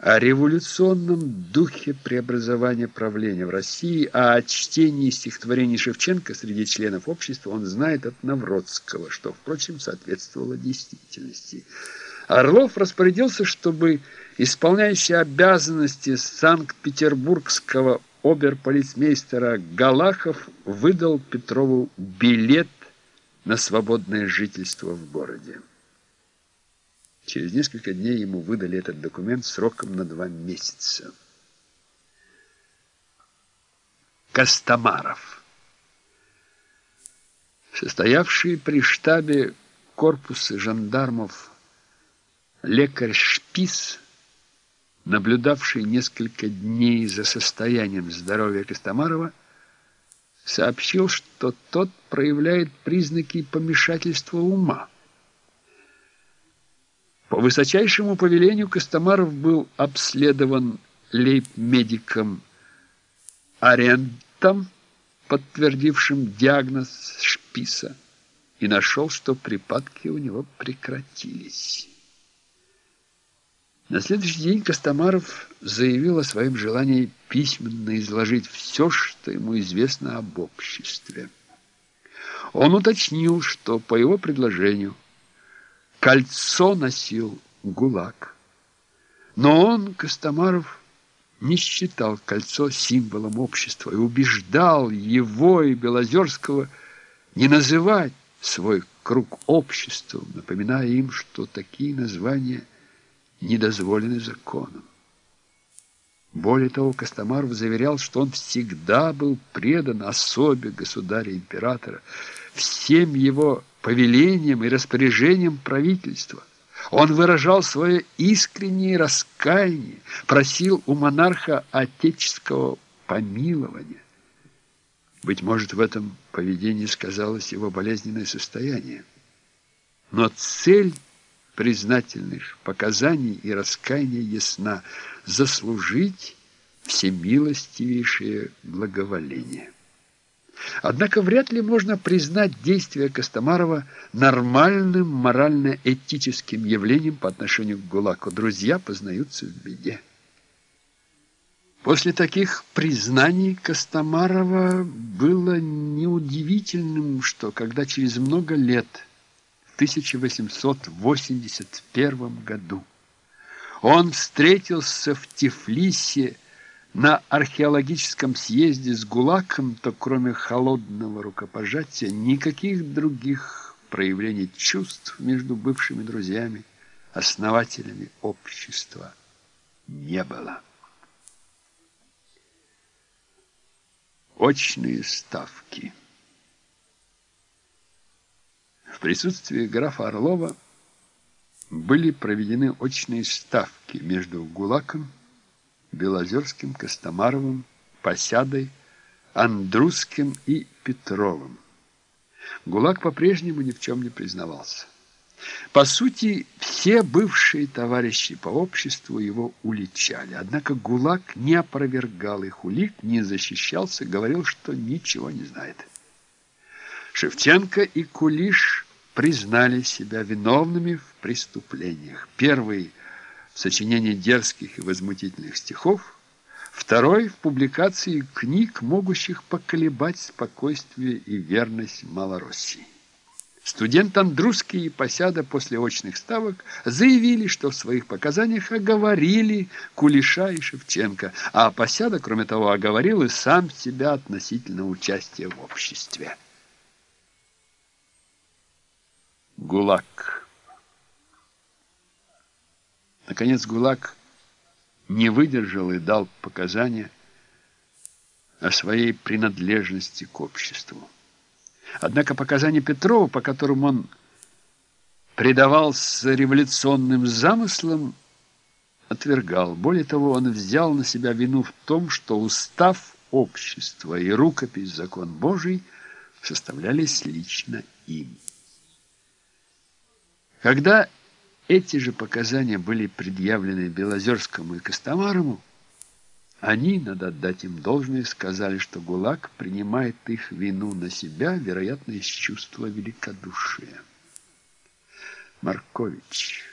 о революционном духе преобразования правления в России, а о чтении стихотворений Шевченко среди членов общества он знает от Навродского, что, впрочем, соответствовало действительности. Орлов распорядился, чтобы исполняющий обязанности санкт-петербургского оберполицмейстера Галахов выдал Петрову билет на свободное жительство в городе. Через несколько дней ему выдали этот документ сроком на два месяца. Костомаров. Состоявший при штабе корпуса жандармов лекарь Шпис, наблюдавший несколько дней за состоянием здоровья Костомарова, сообщил, что тот проявляет признаки помешательства ума. По высочайшему повелению Костомаров был обследован лейб-медиком Арентом, подтвердившим диагноз Шписа, и нашел, что припадки у него прекратились. На следующий день Костомаров заявил о своем желании письменно изложить все, что ему известно об обществе. Он уточнил, что по его предложению Кольцо носил ГУЛАГ. Но он, Костомаров, не считал кольцо символом общества и убеждал его и Белозерского не называть свой круг обществом, напоминая им, что такие названия не дозволены законом. Более того, Костомаров заверял, что он всегда был предан особе государя-императора, всем его повелением и распоряжением правительства. Он выражал свое искреннее раскаяние, просил у монарха отеческого помилования. Быть может, в этом поведении сказалось его болезненное состояние. Но цель признательных показаний и раскаяния ясна – заслужить всемилостивейшее благоволение. Однако вряд ли можно признать действия Костомарова нормальным морально-этическим явлением по отношению к ГУЛАГу. Друзья познаются в беде. После таких признаний Костомарова было неудивительным, что когда через много лет, 1881 году, он встретился в Тифлисе на археологическом съезде с ГУЛАГом, то кроме холодного рукопожатия никаких других проявлений чувств между бывшими друзьями, основателями общества не было. Очные ставки. В присутствии графа Орлова были проведены очные ставки между ГУЛАГом Белозерским, Костомаровым, Посядой, Андрусским и Петровым. ГУЛАГ по-прежнему ни в чем не признавался. По сути, все бывшие товарищи по обществу его уличали. Однако ГУЛАГ не опровергал их улик, не защищался, говорил, что ничего не знает. Шевченко и Кулиш признали себя виновными в преступлениях. Первый – сочинении дерзких и возмутительных стихов, второй в публикации книг, могущих поколебать спокойствие и верность Малороссии. Студент Андрусский и Посяда после очных ставок заявили, что в своих показаниях оговорили Кулиша и Шевченко, а Посяда, кроме того, оговорил и сам себя относительно участия в обществе. ГУЛАГ Наконец ГУЛАГ не выдержал и дал показания о своей принадлежности к обществу. Однако показания Петрова, по которым он предавался революционным замыслам, отвергал. Более того, он взял на себя вину в том, что устав общества и рукопись «Закон Божий» составлялись лично им. Когда эти же показания были предъявлены Белозерскому и Костомарову. Они, надо отдать им должное, сказали, что ГУЛАГ принимает их вину на себя, вероятно, из чувства великодушия. Маркович